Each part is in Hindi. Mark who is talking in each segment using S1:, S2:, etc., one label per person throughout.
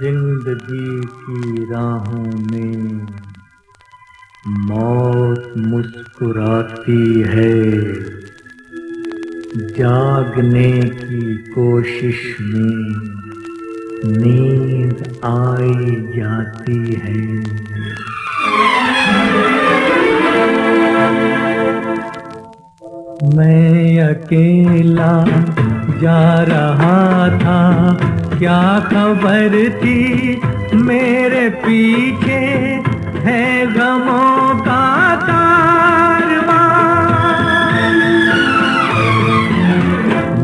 S1: ज़िंदगी की राहों में मौत मुस्कुराती है। जागने की कोशिश में नींद आई जाती है। मैं अकेला जा रहा था, क्या खबर थी मेरे पीछे है गमों का कारवां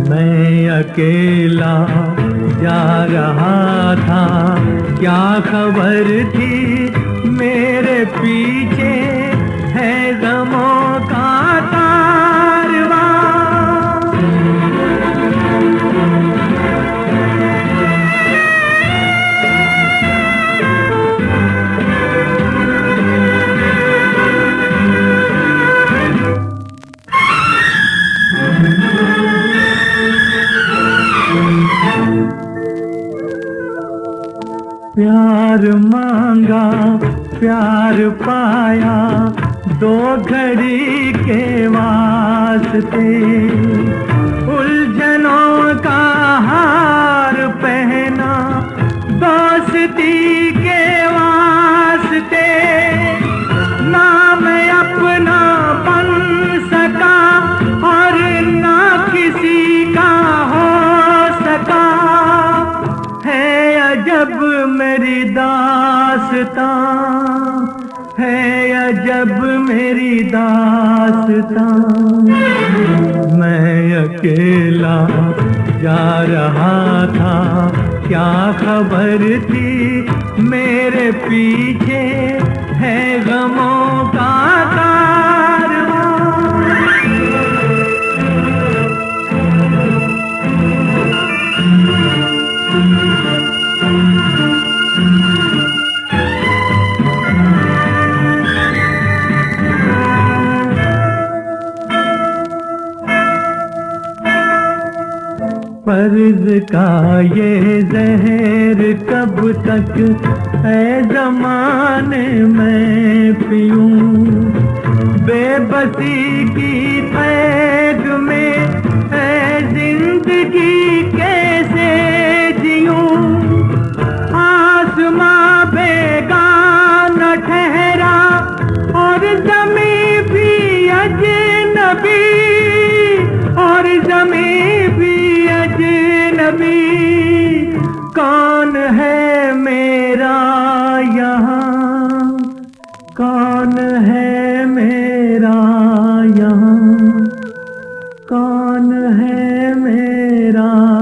S1: मैं अकेला जा रहा था, क्या खबर थी पीछे है गमों का कारवां प्यार मांगा प्यार पाया दो घड़ी के वास्ते। उलझनों का हार पहना दोस्ती के वास्ते। ना मैं अपना बन सका और ना किसी का हो सका। है अजब मेरी दास्तां। अजब मेरी दास्तां मैं अकेला जा रहा था। क्या खबर थी मेरे पीछे? है गमों फ़र्ज़ का ये जहर कब तक है जमाने में पीऊं? बेबसी की कैद में है ज़िंदगी कैसे जीऊं? आसमां बेगाना ठहरा और जमी भी अजनबी है मेरा यहाँ। कौन है मेरा